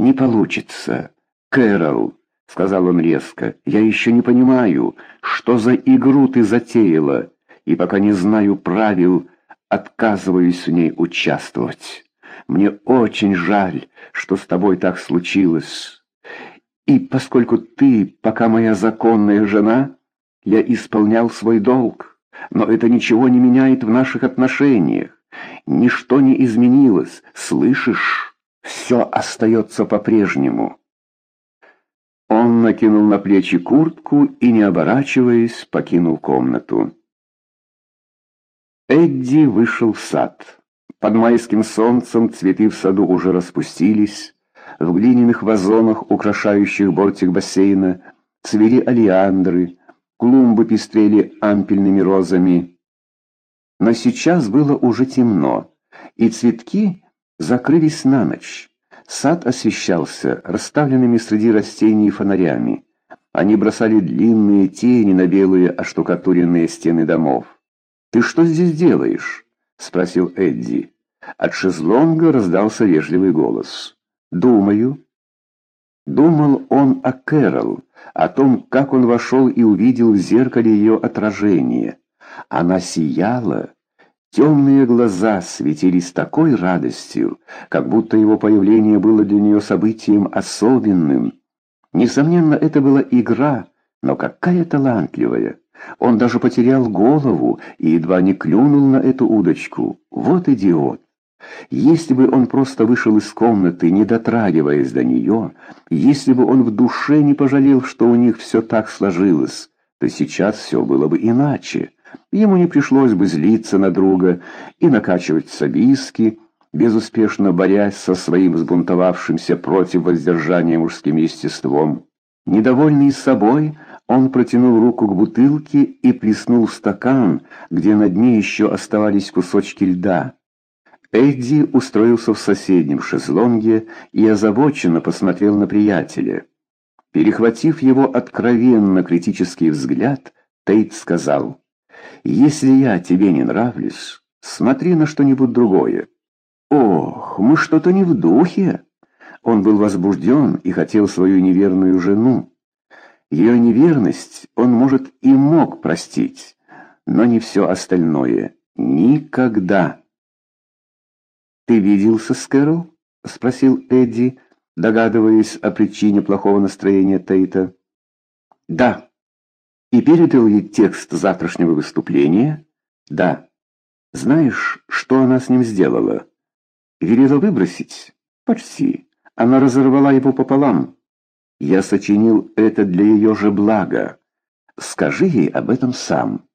«Не получится. Кэрол», — сказал он резко, — «я еще не понимаю, что за игру ты затеяла, и пока не знаю правил, отказываюсь в ней участвовать. Мне очень жаль, что с тобой так случилось. И поскольку ты пока моя законная жена, я исполнял свой долг, но это ничего не меняет в наших отношениях. Ничто не изменилось, слышишь? Все остается по-прежнему. Он накинул на плечи куртку и, не оборачиваясь, покинул комнату. Эдди вышел в сад. Под майским солнцем цветы в саду уже распустились. В глиняных вазонах, украшающих бортик бассейна, цвели алиандры, клумбы пестрели ампельными розами. Но сейчас было уже темно, и цветки закрылись на ночь. Сад освещался расставленными среди растений фонарями. Они бросали длинные тени на белые оштукатуренные стены домов. «Ты что здесь делаешь?» — спросил Эдди. От шезлонга раздался вежливый голос. «Думаю». Думал он о Кэрол, о том, как он вошел и увидел в зеркале ее отражение. Она сияла. Темные глаза светились такой радостью, как будто его появление было для нее событием особенным. Несомненно, это была игра, но какая талантливая. Он даже потерял голову и едва не клюнул на эту удочку. Вот идиот. Если бы он просто вышел из комнаты, не дотрагиваясь до нее, если бы он в душе не пожалел, что у них все так сложилось, то сейчас все было бы иначе. Ему не пришлось бы злиться на друга и накачивать собиски, безуспешно борясь со своим взбунтовавшимся против воздержания мужским естеством. Недовольный собой, он протянул руку к бутылке и плеснул стакан, где на дне еще оставались кусочки льда. Эдди устроился в соседнем шезлонге и озабоченно посмотрел на приятеля. Перехватив его откровенно критический взгляд, Тейт сказал, «Если я тебе не нравлюсь, смотри на что-нибудь другое». «Ох, мы что-то не в духе!» Он был возбужден и хотел свою неверную жену. Ее неверность он, может, и мог простить, но не все остальное. Никогда. «Ты виделся с Кэрол?» — спросил Эдди, догадываясь о причине плохого настроения Тейта. «Да». «И передал ей текст завтрашнего выступления?» «Да». «Знаешь, что она с ним сделала?» «Велела выбросить?» «Почти. Она разорвала его пополам». «Я сочинил это для ее же блага. Скажи ей об этом сам».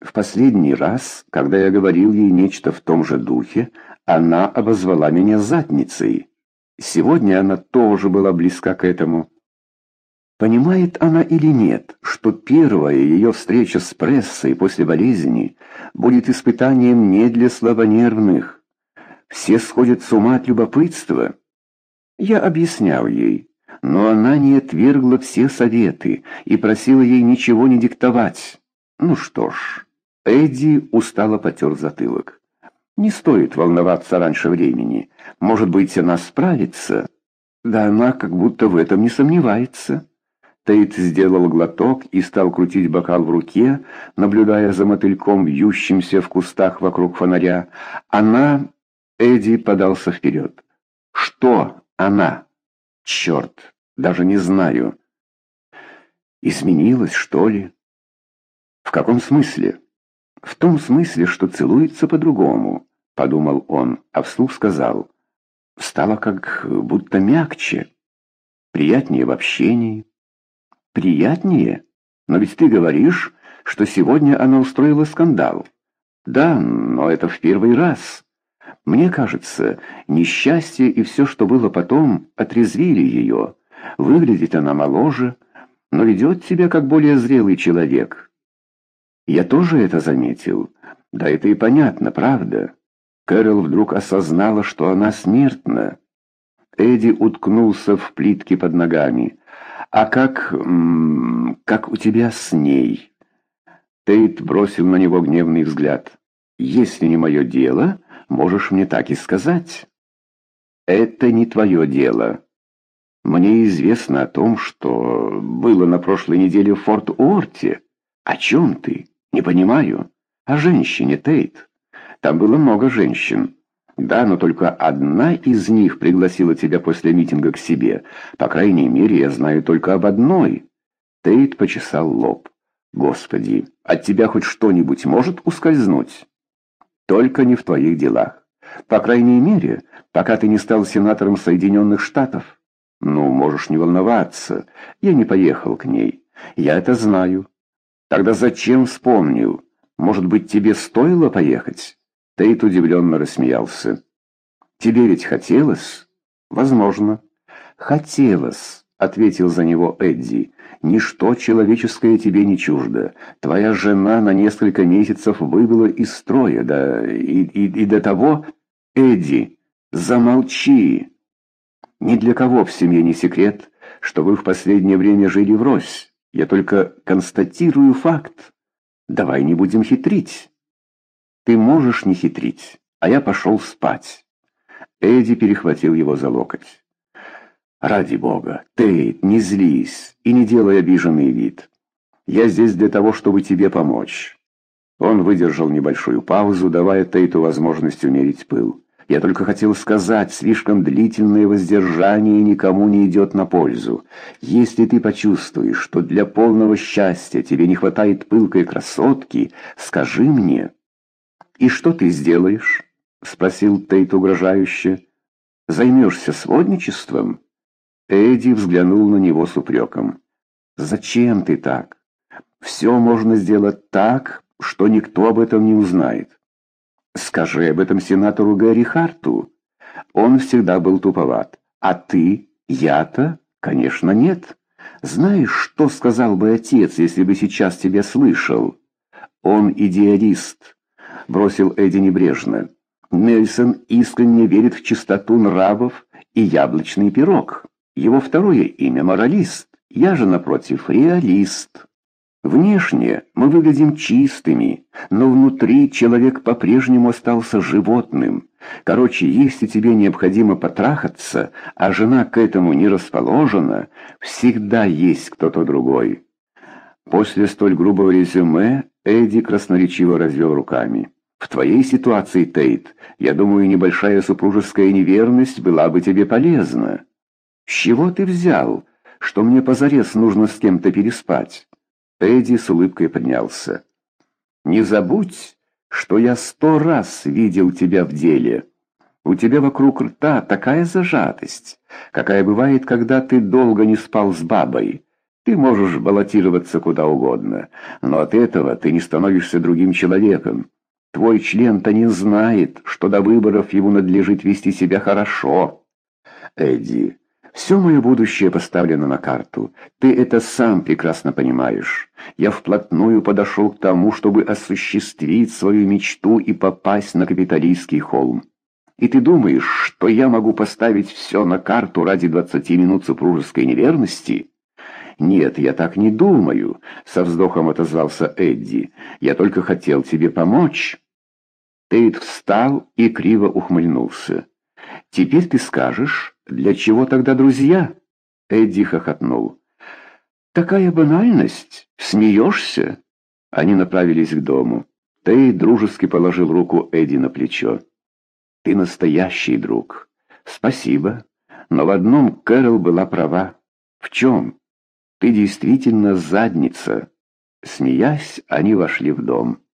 В последний раз, когда я говорил ей нечто в том же духе, она обозвала меня задницей. Сегодня она тоже была близка к этому. Понимает она или нет, что первая ее встреча с прессой после болезни будет испытанием не для слабонервных? Все сходят с ума от любопытства. Я объяснял ей, но она не отвергла все советы и просила ей ничего не диктовать. Ну что ж, Эдди устало потер затылок. Не стоит волноваться раньше времени. Может быть, она справится. Да она как будто в этом не сомневается. Тейт сделал глоток и стал крутить бокал в руке, наблюдая за мотыльком, вьющимся в кустах вокруг фонаря. Она... Эдди подался вперед. Что она? Черт, даже не знаю. Изменилась, что ли? В каком смысле? В том смысле, что целуется по-другому, подумал он, а вслух сказал. Стало как будто мягче, приятнее в общении. Приятнее? Но ведь ты говоришь, что сегодня она устроила скандал. Да, но это в первый раз. Мне кажется, несчастье и все, что было потом, отрезвили ее. Выглядит она моложе, но ведет себя как более зрелый человек. Я тоже это заметил. Да это и понятно, правда. Кэрол вдруг осознала, что она смертна. Эдди уткнулся в плитки под ногами. «А как... как у тебя с ней?» Тейт бросил на него гневный взгляд. «Если не мое дело, можешь мне так и сказать». «Это не твое дело». Мне известно о том, что было на прошлой неделе в Форт Уорте. О чем ты? Не понимаю. О женщине, Тейт. Там было много женщин. Да, но только одна из них пригласила тебя после митинга к себе. По крайней мере, я знаю только об одной. Тейт почесал лоб. Господи, от тебя хоть что-нибудь может ускользнуть? Только не в твоих делах. По крайней мере, пока ты не стал сенатором Соединенных Штатов. Ну, можешь не волноваться. Я не поехал к ней. Я это знаю. Тогда зачем вспомнил? Может быть, тебе стоило поехать? Тейт удивленно рассмеялся. «Тебе ведь хотелось?» «Возможно». «Хотелось», — ответил за него Эдди. «Ничто человеческое тебе не чуждо. Твоя жена на несколько месяцев выбыла из строя, да и, и, и до того...» «Эдди, замолчи!» «Ни для кого в семье не секрет, что вы в последнее время жили врозь. Я только констатирую факт. Давай не будем хитрить». Ты можешь не хитрить, а я пошел спать. Эдди перехватил его за локоть. «Ради бога, Тейт, не злись и не делай обиженный вид. Я здесь для того, чтобы тебе помочь». Он выдержал небольшую паузу, давая Тейту возможность умерить пыл. «Я только хотел сказать, слишком длительное воздержание никому не идет на пользу. Если ты почувствуешь, что для полного счастья тебе не хватает пылкой красотки, скажи мне». «И что ты сделаешь?» — спросил Тейт угрожающе. «Займешься сводничеством?» Эдди взглянул на него с упреком. «Зачем ты так? Все можно сделать так, что никто об этом не узнает. Скажи об этом сенатору Гэри Харту. Он всегда был туповат. А ты, я-то, конечно, нет. Знаешь, что сказал бы отец, если бы сейчас тебя слышал? Он идеалист» бросил Эдди небрежно. Нельсон искренне верит в чистоту нравов и яблочный пирог. Его второе имя — моралист. Я же, напротив, реалист. Внешне мы выглядим чистыми, но внутри человек по-прежнему остался животным. Короче, если тебе необходимо потрахаться, а жена к этому не расположена, всегда есть кто-то другой. После столь грубого резюме Эдди красноречиво развел руками. В твоей ситуации, Тейт, я думаю, небольшая супружеская неверность была бы тебе полезна. С чего ты взял, что мне позарез нужно с кем-то переспать? Эдди с улыбкой поднялся. Не забудь, что я сто раз видел тебя в деле. У тебя вокруг рта такая зажатость, какая бывает, когда ты долго не спал с бабой. Ты можешь баллотироваться куда угодно, но от этого ты не становишься другим человеком. Твой член-то не знает, что до выборов ему надлежит вести себя хорошо. Эдди, все мое будущее поставлено на карту. Ты это сам прекрасно понимаешь. Я вплотную подошел к тому, чтобы осуществить свою мечту и попасть на капиталистский холм. И ты думаешь, что я могу поставить все на карту ради двадцати минут супружеской неверности? «Нет, я так не думаю», — со вздохом отозвался Эдди. «Я только хотел тебе помочь». Тейт встал и криво ухмыльнулся. «Теперь ты скажешь, для чего тогда друзья?» Эдди хохотнул. «Такая банальность? Смеешься?» Они направились к дому. Тейт дружески положил руку Эдди на плечо. «Ты настоящий друг. Спасибо. Но в одном Кэрол была права. В чем? Ты действительно задница». Смеясь, они вошли в дом.